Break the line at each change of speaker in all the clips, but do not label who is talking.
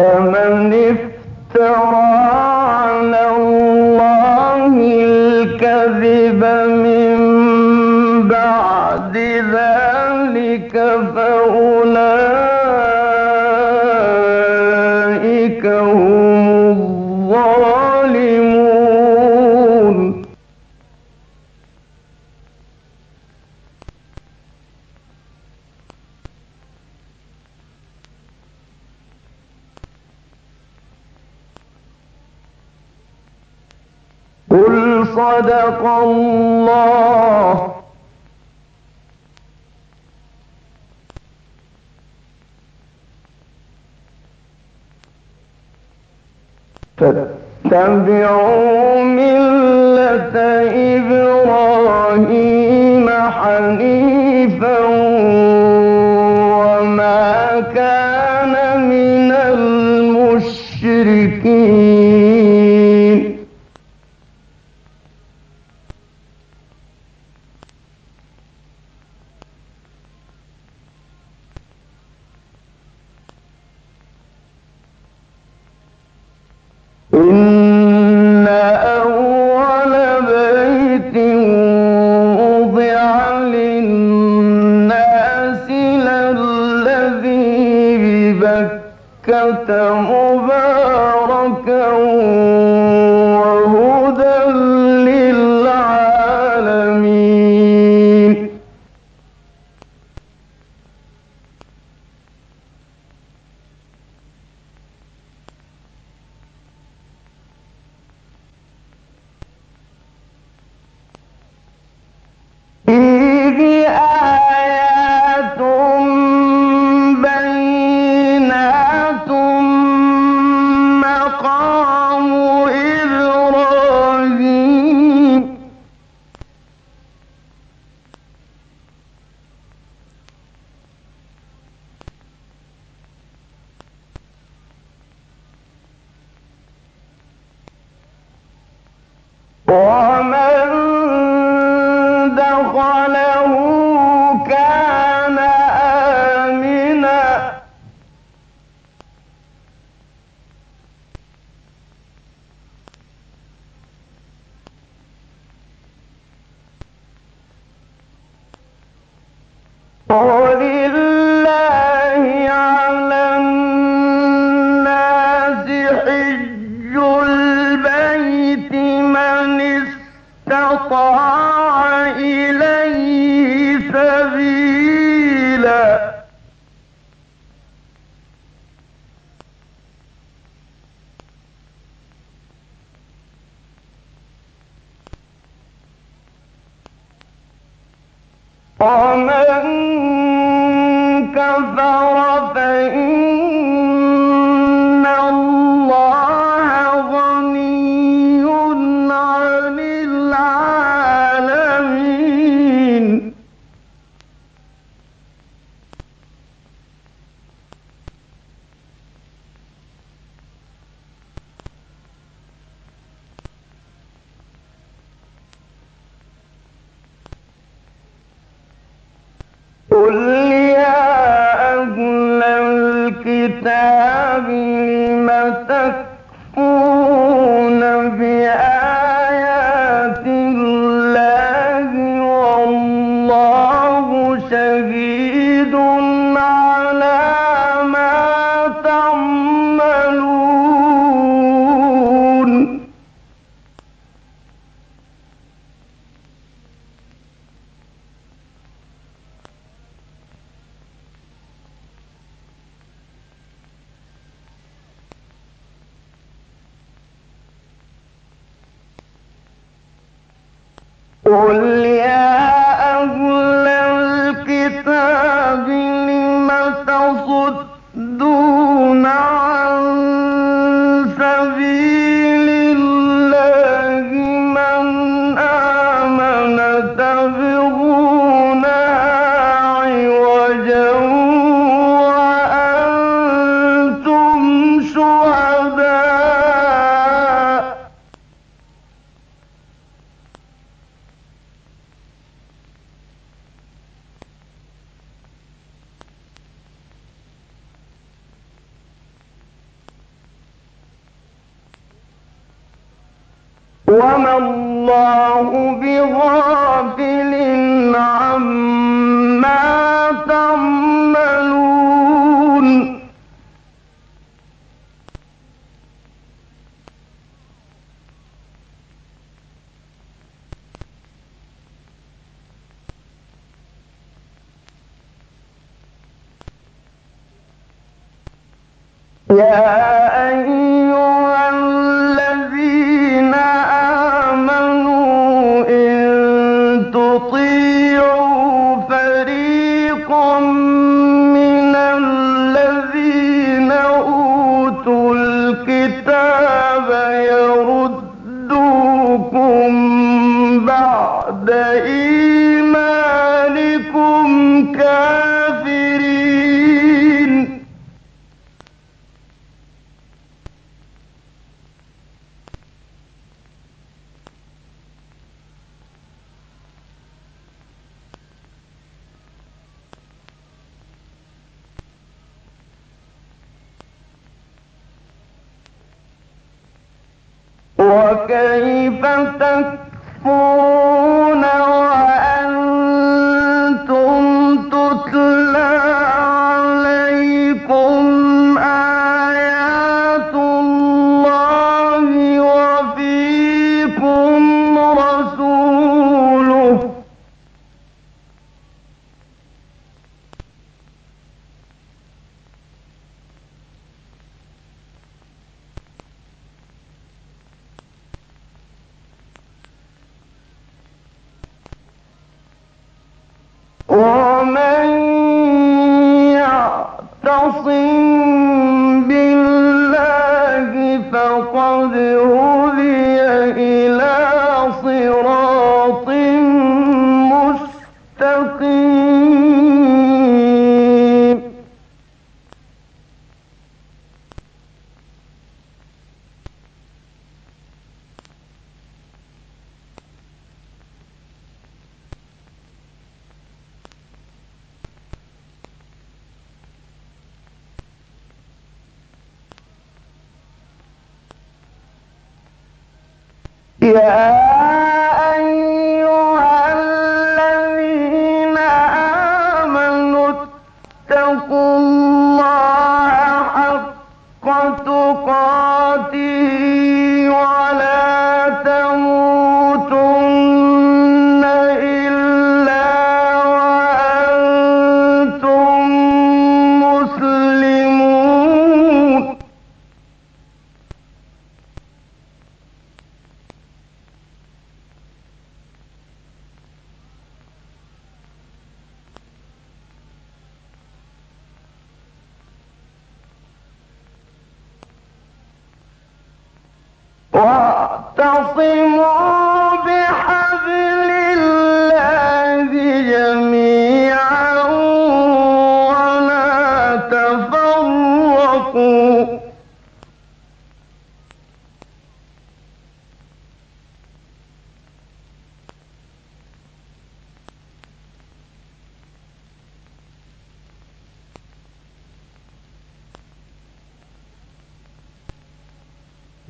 فمن صدق الله. فاتبعوا ملة إبراهيم حنيفا. مكة مباركا. Boy! Amen. Yeah. وكيف تكفرون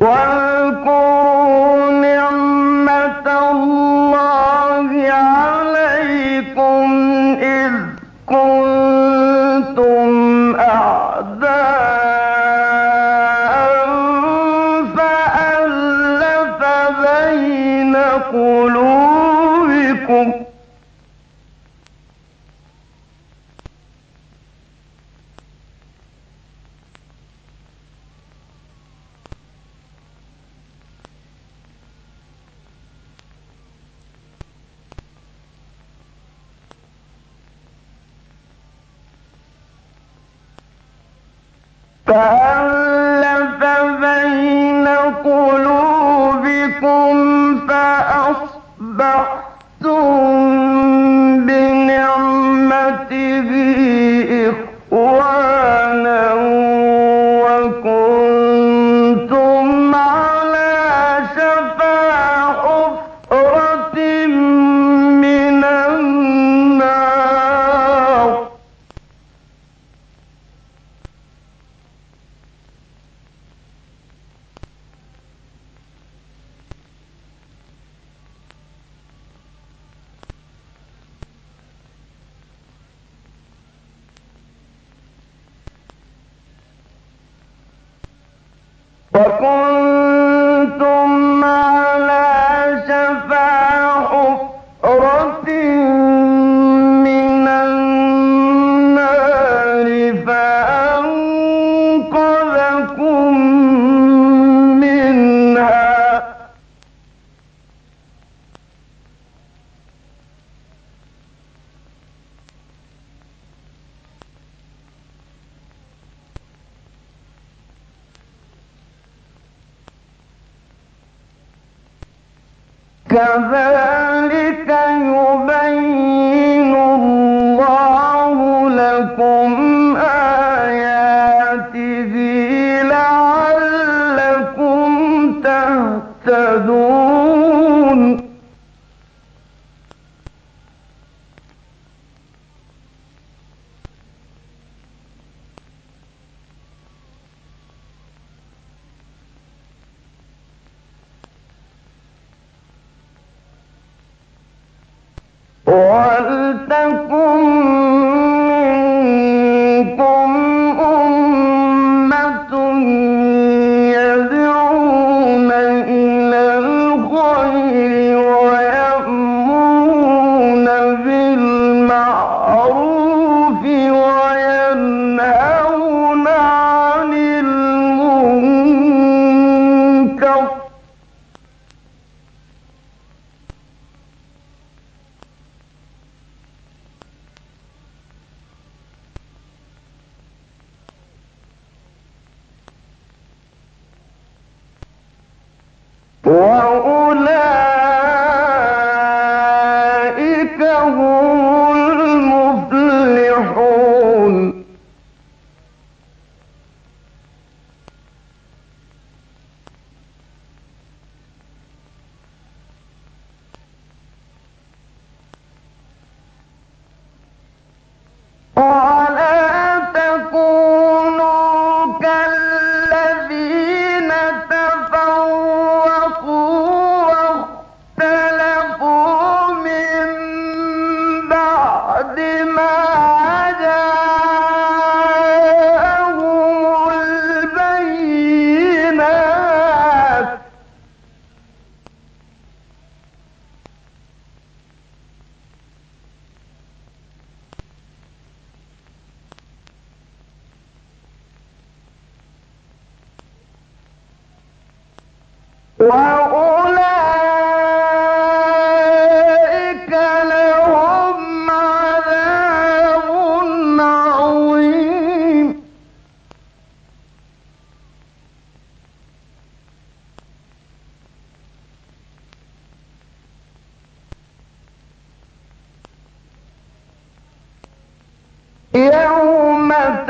واذكر فألف وكنتم تهتدون ولتكن Oh,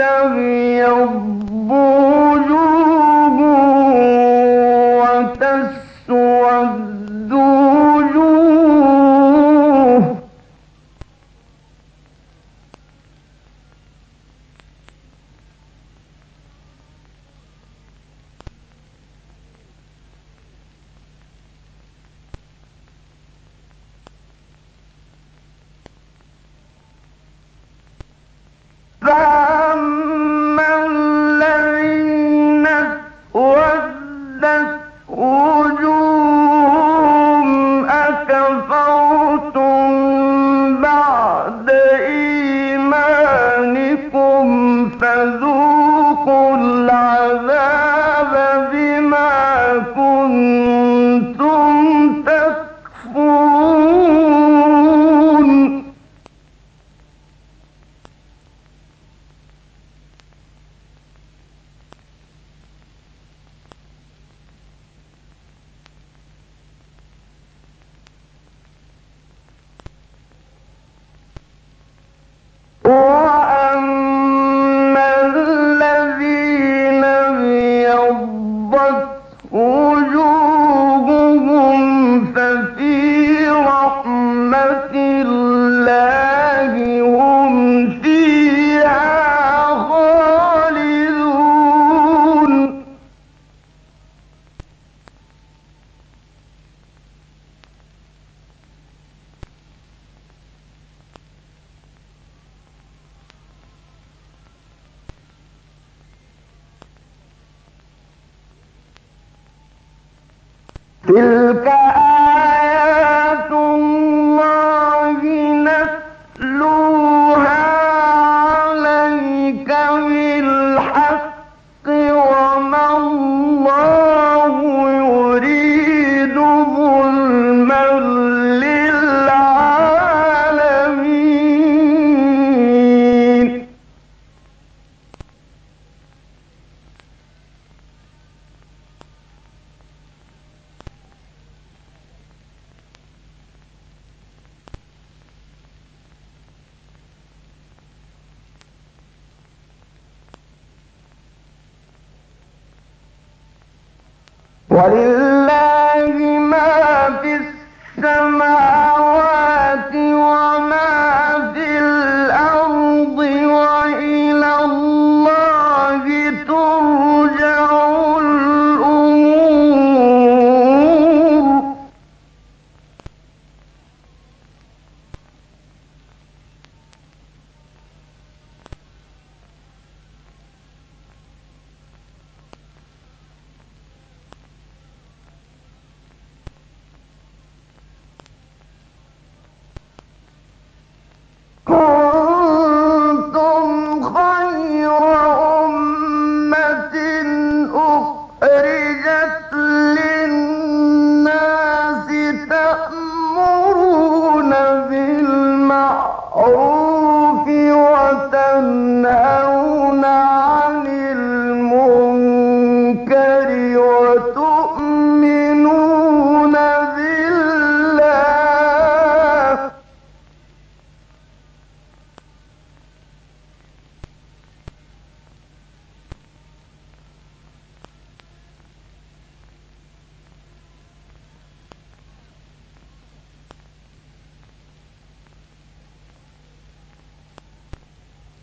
تبيض قل تلك ولله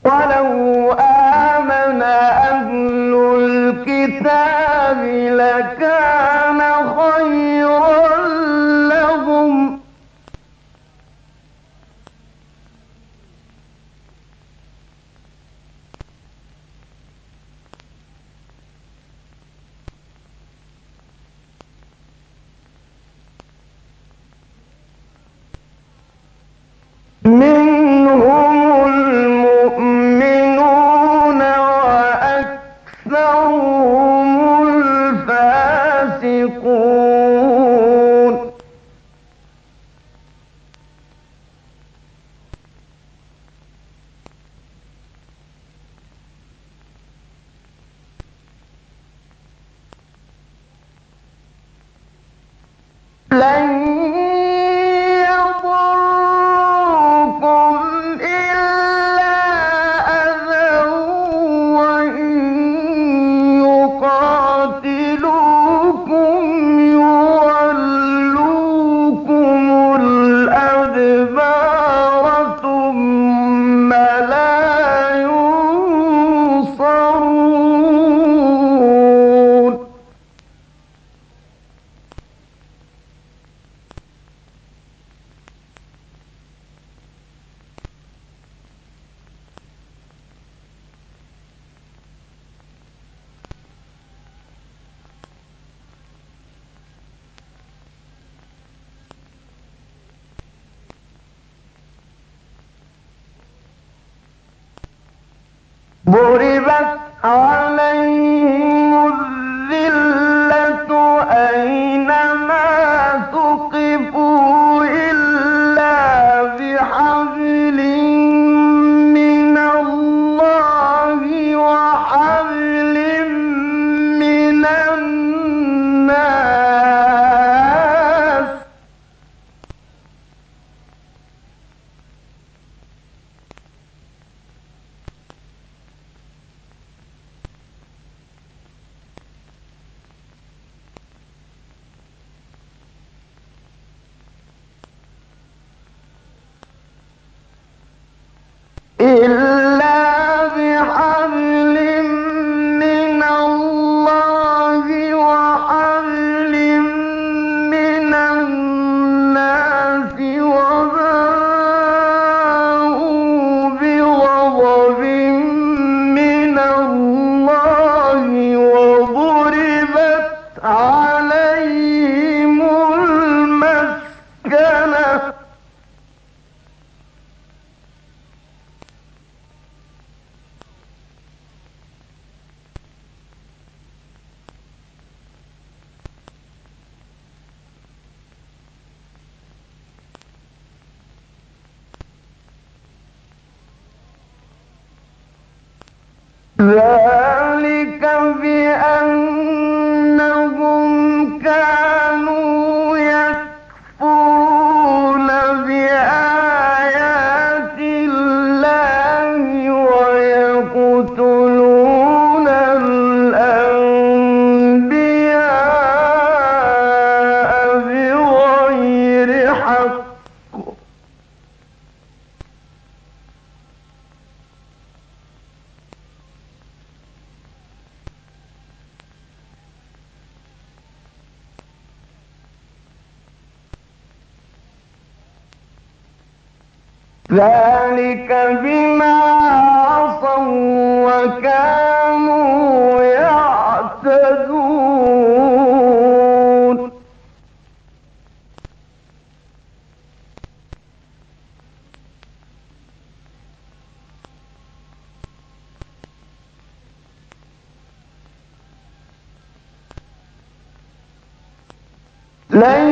ولو لن Borivan إلا لا ذلك بما عصوا وكانوا يعتدون. ليسوا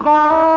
قائمة